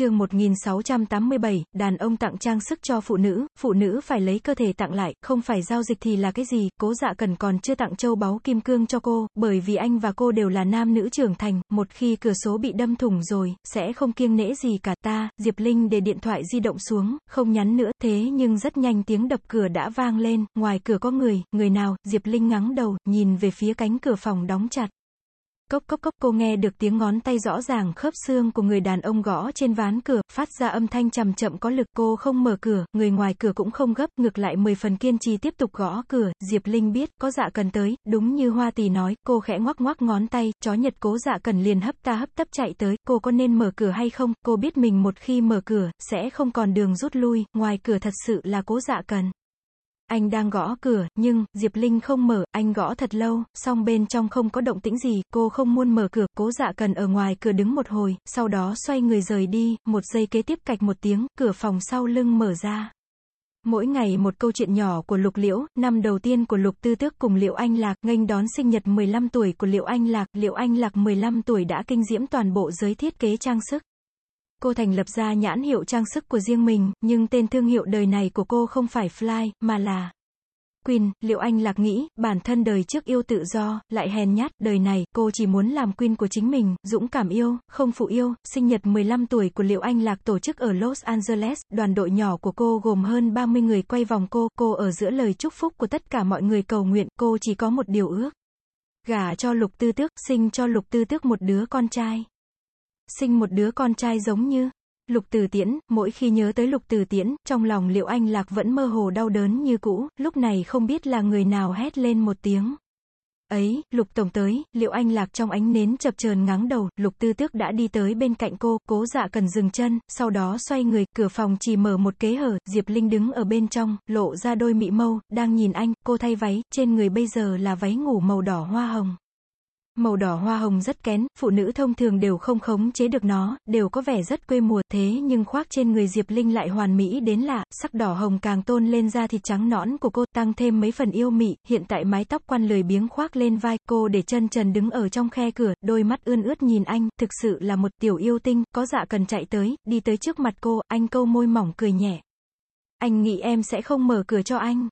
chương 1687, đàn ông tặng trang sức cho phụ nữ, phụ nữ phải lấy cơ thể tặng lại, không phải giao dịch thì là cái gì, cố dạ cần còn chưa tặng châu báu kim cương cho cô, bởi vì anh và cô đều là nam nữ trưởng thành, một khi cửa số bị đâm thủng rồi, sẽ không kiêng nể gì cả ta, Diệp Linh để điện thoại di động xuống, không nhắn nữa, thế nhưng rất nhanh tiếng đập cửa đã vang lên, ngoài cửa có người, người nào, Diệp Linh ngắng đầu, nhìn về phía cánh cửa phòng đóng chặt. Cốc cốc cốc cô nghe được tiếng ngón tay rõ ràng khớp xương của người đàn ông gõ trên ván cửa, phát ra âm thanh chậm chậm có lực. Cô không mở cửa, người ngoài cửa cũng không gấp, ngược lại mười phần kiên trì tiếp tục gõ cửa, Diệp Linh biết, có dạ cần tới, đúng như Hoa Tỳ nói, cô khẽ ngoắc ngoắc ngón tay, chó nhật cố dạ cần liền hấp ta hấp tấp chạy tới, cô có nên mở cửa hay không, cô biết mình một khi mở cửa, sẽ không còn đường rút lui, ngoài cửa thật sự là cố dạ cần. Anh đang gõ cửa, nhưng, Diệp Linh không mở, anh gõ thật lâu, song bên trong không có động tĩnh gì, cô không muốn mở cửa, cố dạ cần ở ngoài cửa đứng một hồi, sau đó xoay người rời đi, một giây kế tiếp cạch một tiếng, cửa phòng sau lưng mở ra. Mỗi ngày một câu chuyện nhỏ của Lục Liễu, năm đầu tiên của Lục Tư Tước cùng liễu Anh Lạc, nghênh đón sinh nhật 15 tuổi của liễu Anh Lạc, liễu Anh Lạc 15 tuổi đã kinh diễm toàn bộ giới thiết kế trang sức. Cô thành lập ra nhãn hiệu trang sức của riêng mình, nhưng tên thương hiệu đời này của cô không phải Fly, mà là Queen, liệu anh lạc nghĩ, bản thân đời trước yêu tự do, lại hèn nhát, đời này, cô chỉ muốn làm Queen của chính mình, dũng cảm yêu, không phụ yêu, sinh nhật 15 tuổi của liệu anh lạc tổ chức ở Los Angeles, đoàn đội nhỏ của cô gồm hơn 30 người quay vòng cô, cô ở giữa lời chúc phúc của tất cả mọi người cầu nguyện, cô chỉ có một điều ước. Gả cho lục tư tước, sinh cho lục tư tước một đứa con trai sinh một đứa con trai giống như Lục Từ Tiễn, mỗi khi nhớ tới Lục Từ Tiễn, trong lòng Liệu Anh Lạc vẫn mơ hồ đau đớn như cũ, lúc này không biết là người nào hét lên một tiếng. Ấy, Lục Tổng tới, Liệu Anh Lạc trong ánh nến chập chờn ngáng đầu, Lục Tư Tước đã đi tới bên cạnh cô, cố dạ cần dừng chân, sau đó xoay người, cửa phòng chỉ mở một kế hở, Diệp Linh đứng ở bên trong, lộ ra đôi mị mâu, đang nhìn anh, cô thay váy, trên người bây giờ là váy ngủ màu đỏ hoa hồng. Màu đỏ hoa hồng rất kén, phụ nữ thông thường đều không khống chế được nó, đều có vẻ rất quê mùa, thế nhưng khoác trên người Diệp Linh lại hoàn mỹ đến lạ, sắc đỏ hồng càng tôn lên da thịt trắng nõn của cô, tăng thêm mấy phần yêu mị, hiện tại mái tóc quan lười biếng khoác lên vai, cô để chân trần đứng ở trong khe cửa, đôi mắt ươn ướt nhìn anh, thực sự là một tiểu yêu tinh, có dạ cần chạy tới, đi tới trước mặt cô, anh câu môi mỏng cười nhẹ. Anh nghĩ em sẽ không mở cửa cho anh.